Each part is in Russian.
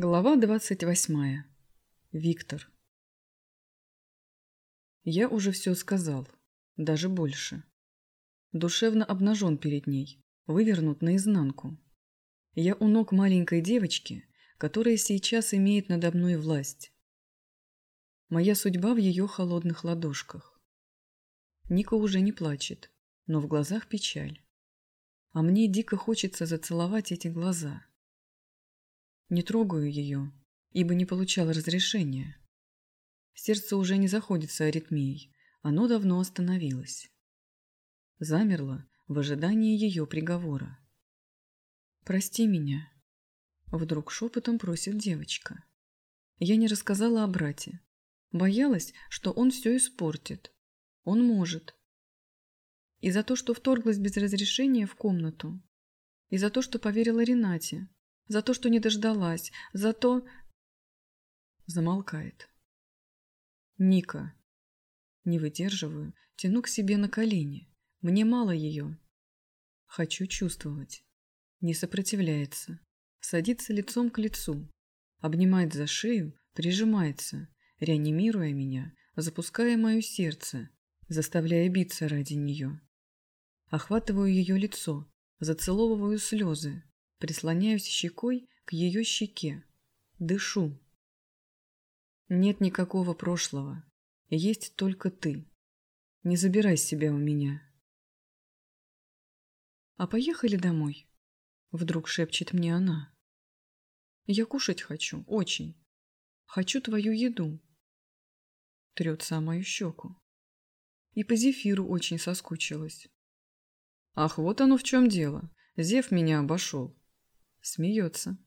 Глава двадцать восьмая. Виктор. Я уже все сказал, даже больше. Душевно обнажен перед ней, вывернут наизнанку. Я у ног маленькой девочки, которая сейчас имеет надо мной власть. Моя судьба в ее холодных ладошках. Ника уже не плачет, но в глазах печаль. А мне дико хочется зацеловать эти глаза – не трогаю ее, ибо не получал разрешения. Сердце уже не заходится аритмией, оно давно остановилось. Замерло в ожидании ее приговора. «Прости меня», — вдруг шепотом просит девочка. Я не рассказала о брате. Боялась, что он все испортит. Он может. И за то, что вторглась без разрешения в комнату. И за то, что поверила Ренате, за то, что не дождалась, за то... Замолкает. Ника. Не выдерживаю, тяну к себе на колени. Мне мало ее. Хочу чувствовать. Не сопротивляется. Садится лицом к лицу. Обнимает за шею, прижимается, реанимируя меня, запуская мое сердце, заставляя биться ради нее. Охватываю ее лицо, зацеловываю слезы, Прислоняюсь щекой к ее щеке. Дышу. Нет никакого прошлого. Есть только ты. Не забирай себя у меня. А поехали домой? Вдруг шепчет мне она. Я кушать хочу, очень. Хочу твою еду. Трется о мою щеку. И по зефиру очень соскучилась. Ах, вот оно в чем дело. Зев меня обошел. Смеется.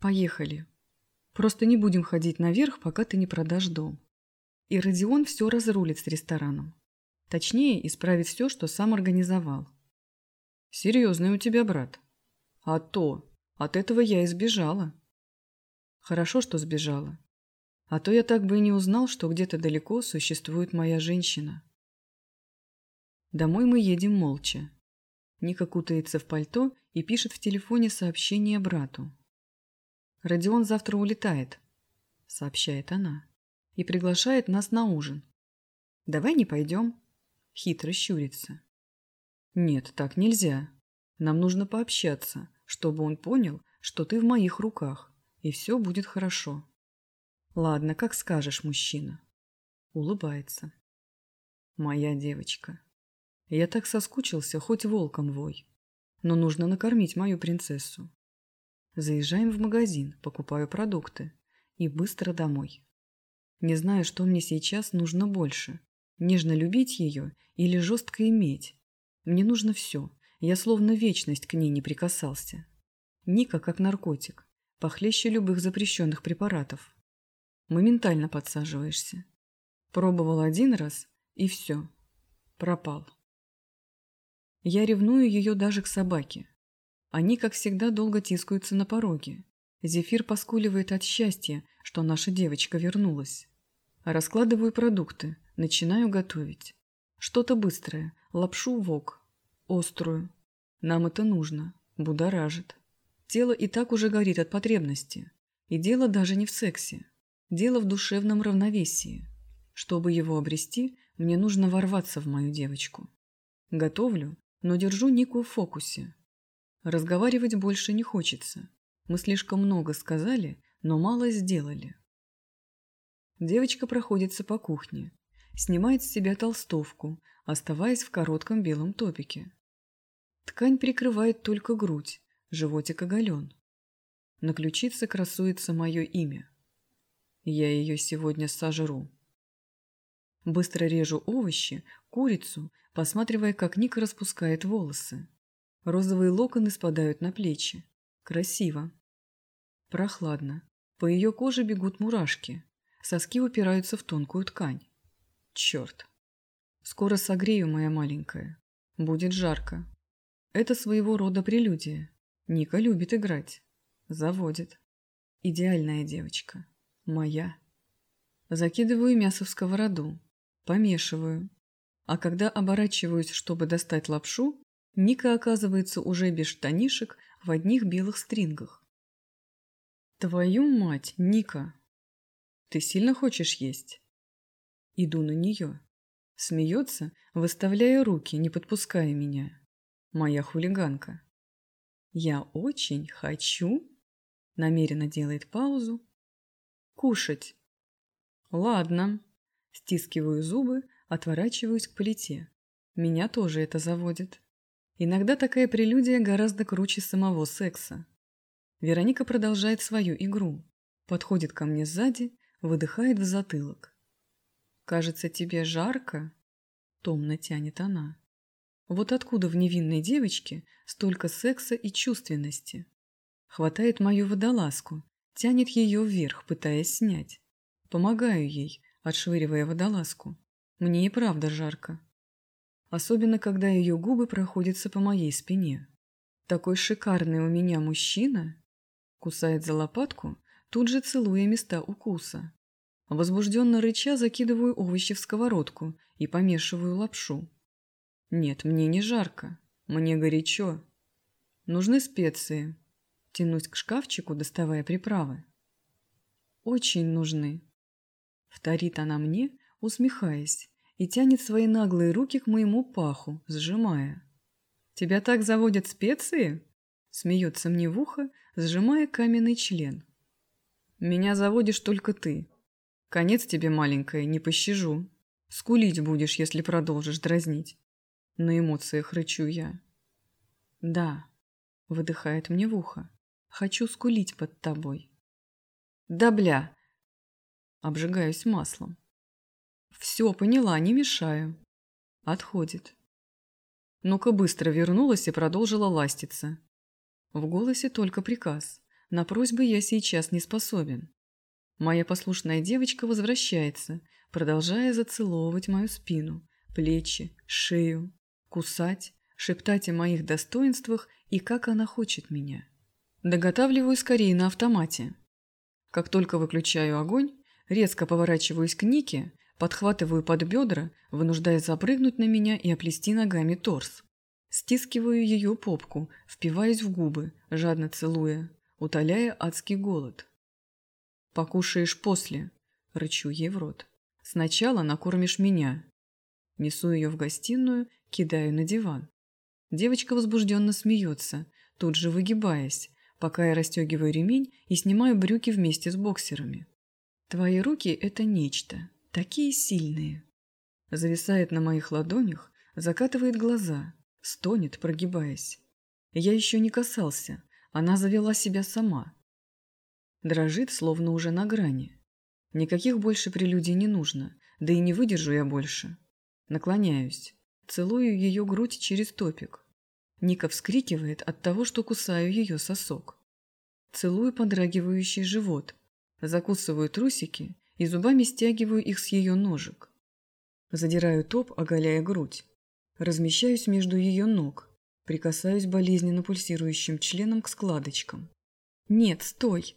Поехали. Просто не будем ходить наверх, пока ты не продашь дом. И Родион все разрулит с рестораном. Точнее, исправит все, что сам организовал. Серьезный у тебя брат. А то, от этого я избежала. Хорошо, что сбежала. А то я так бы и не узнал, что где-то далеко существует моя женщина. Домой мы едем молча. Ника кутается в пальто и пишет в телефоне сообщение брату. «Родион завтра улетает», — сообщает она, — «и приглашает нас на ужин. Давай не пойдем?» — хитро щурится. «Нет, так нельзя. Нам нужно пообщаться, чтобы он понял, что ты в моих руках, и все будет хорошо». «Ладно, как скажешь, мужчина». Улыбается. «Моя девочка». Я так соскучился, хоть волком вой. Но нужно накормить мою принцессу. Заезжаем в магазин, покупаю продукты. И быстро домой. Не знаю, что мне сейчас нужно больше. Нежно любить ее или жестко иметь. Мне нужно все. Я словно вечность к ней не прикасался. Ника как наркотик. Похлеще любых запрещенных препаратов. Моментально подсаживаешься. Пробовал один раз, и все. Пропал. Я ревную ее даже к собаке. Они, как всегда, долго тискаются на пороге. Зефир поскуливает от счастья, что наша девочка вернулась. Раскладываю продукты, начинаю готовить. Что-то быстрое, лапшу вок, острую. Нам это нужно, будоражит. Тело и так уже горит от потребности. И дело даже не в сексе. Дело в душевном равновесии. Чтобы его обрести, мне нужно ворваться в мою девочку. Готовлю, но держу Нику в фокусе. Разговаривать больше не хочется. Мы слишком много сказали, но мало сделали. Девочка проходится по кухне, снимает с себя толстовку, оставаясь в коротком белом топике. Ткань прикрывает только грудь, животик оголен. На ключице красуется мое имя. Я ее сегодня сожру. Быстро режу овощи, курицу, посматривая, как Ника распускает волосы. Розовые локоны спадают на плечи. Красиво. Прохладно. По ее коже бегут мурашки. Соски упираются в тонкую ткань. Черт. Скоро согрею, моя маленькая. Будет жарко. Это своего рода прелюдия. Ника любит играть. Заводит. Идеальная девочка. Моя. Закидываю мясо в сковороду. Помешиваю. А когда оборачиваюсь, чтобы достать лапшу, Ника оказывается уже без штанишек в одних белых стрингах. Твою мать, Ника! Ты сильно хочешь есть? Иду на нее. Смеется, выставляя руки, не подпуская меня. Моя хулиганка. Я очень хочу, намеренно делает паузу, кушать. Ладно. Стискиваю зубы, отворачиваюсь к плите. Меня тоже это заводит. Иногда такая прелюдия гораздо круче самого секса. Вероника продолжает свою игру. Подходит ко мне сзади, выдыхает в затылок. «Кажется, тебе жарко?» Томно тянет она. Вот откуда в невинной девочке столько секса и чувственности? Хватает мою водолазку, тянет ее вверх, пытаясь снять. Помогаю ей, отшвыривая водолазку. Мне и правда жарко. Особенно, когда ее губы проходятся по моей спине. Такой шикарный у меня мужчина. Кусает за лопатку, тут же целуя места укуса. Возбужденно рыча закидываю овощи в сковородку и помешиваю лапшу. Нет, мне не жарко. Мне горячо. Нужны специи. Тянусь к шкафчику, доставая приправы. Очень нужны. Вторит она мне, усмехаясь, и тянет свои наглые руки к моему паху, сжимая. «Тебя так заводят специи?» Смеется мне в ухо, сжимая каменный член. «Меня заводишь только ты. Конец тебе, маленькая, не пощажу. Скулить будешь, если продолжишь дразнить». На эмоциях рычу я. «Да», — выдыхает мне в ухо. «Хочу скулить под тобой». «Да бля!» Обжигаюсь маслом. «Все, поняла, не мешаю». Отходит. Ну-ка быстро вернулась и продолжила ластиться. В голосе только приказ. На просьбы я сейчас не способен. Моя послушная девочка возвращается, продолжая зацеловывать мою спину, плечи, шею, кусать, шептать о моих достоинствах и как она хочет меня. Доготавливаю скорее на автомате. Как только выключаю огонь, резко поворачиваюсь к Нике, подхватываю под бедра, вынуждая запрыгнуть на меня и оплести ногами торс. Стискиваю ее попку, впиваясь в губы, жадно целуя, утоляя адский голод. «Покушаешь после», – рычу ей в рот. «Сначала накормишь меня». Несу ее в гостиную кидаю на диван. Девочка возбужденно смеется, тут же выгибаясь, пока я расстегиваю ремень и снимаю брюки вместе с боксерами. Твои руки – это нечто, такие сильные. Зависает на моих ладонях, закатывает глаза, стонет, прогибаясь. Я еще не касался, она завела себя сама. Дрожит, словно уже на грани. Никаких больше прелюдий не нужно, да и не выдержу я больше. Наклоняюсь. Целую ее грудь через топик. Ника вскрикивает от того, что кусаю ее сосок. Целую подрагивающий живот. Закусываю трусики и зубами стягиваю их с ее ножек. Задираю топ, оголяя грудь. Размещаюсь между ее ног. Прикасаюсь болезненно пульсирующим членом к складочкам. «Нет, стой!»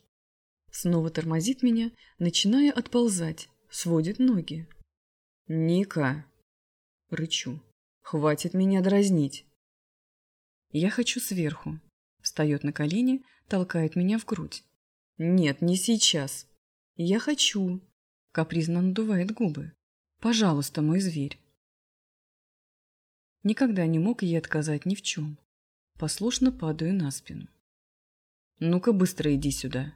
Снова тормозит меня, начиная отползать, сводит ноги. «Ника!» Рычу. Хватит меня дразнить. Я хочу сверху. Встает на колени, толкает меня в грудь. Нет, не сейчас. Я хочу. Капризно надувает губы. Пожалуйста, мой зверь. Никогда не мог ей отказать ни в чем. Послушно падаю на спину. Ну-ка быстро иди сюда.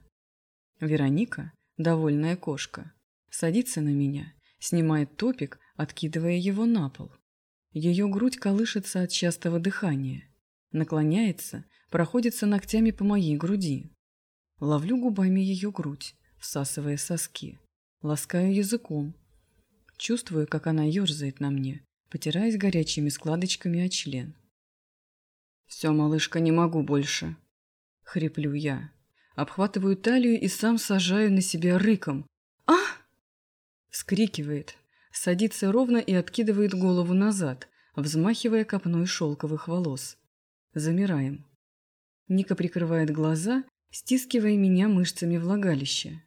Вероника, довольная кошка, садится на меня, снимает топик, откидывая его на пол. Ее грудь колышется от частого дыхания. Наклоняется, проходится ногтями по моей груди. Ловлю губами ее грудь, всасывая соски. Ласкаю языком. Чувствую, как она ерзает на мне, потираясь горячими складочками о член. «Все, малышка, не могу больше», — хриплю я. Обхватываю талию и сам сажаю на себя рыком. «А!» — вскрикивает, садится ровно и откидывает голову назад, взмахивая копной шелковых волос. Замираем. Ника прикрывает глаза, стискивая меня мышцами влагалища.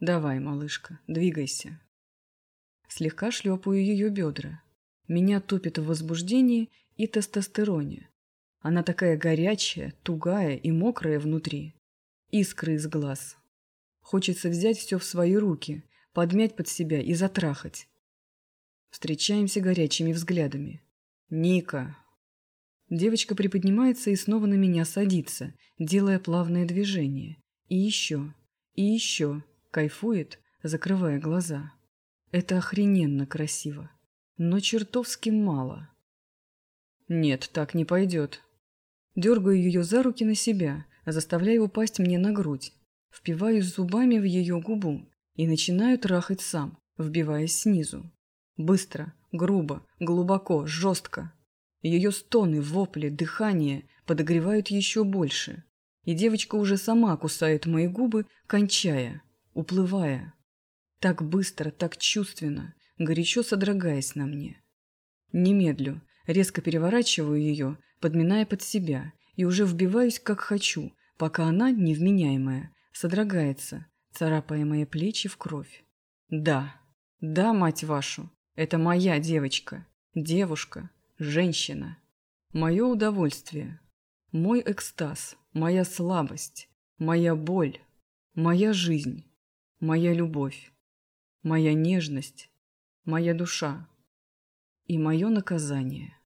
«Давай, малышка, двигайся». Слегка шлепаю ее бедра. Меня топит в возбуждении и тестостероне. Она такая горячая, тугая и мокрая внутри. искры из глаз. Хочется взять все в свои руки, подмять под себя и затрахать. Встречаемся горячими взглядами. «Ника!» Девочка приподнимается и снова на меня садится, делая плавное движение. И еще, и еще, кайфует, закрывая глаза. Это охрененно красиво, но чертовски мало. Нет, так не пойдет. Дергаю ее за руки на себя, заставляю упасть мне на грудь. Впиваюсь зубами в ее губу и начинаю трахать сам, вбиваясь снизу. Быстро, грубо, глубоко, жестко. Ее стоны, вопли, дыхание подогревают еще больше. И девочка уже сама кусает мои губы, кончая, уплывая. Так быстро, так чувственно, горячо содрогаясь на мне. Немедлю, резко переворачиваю ее, подминая под себя, и уже вбиваюсь как хочу, пока она, невменяемая, содрогается, царапая мои плечи в кровь. Да, да, мать вашу, это моя девочка, девушка, женщина. Мое удовольствие, мой экстаз, моя слабость, моя боль, моя жизнь, моя любовь, моя нежность, моя душа и мое наказание.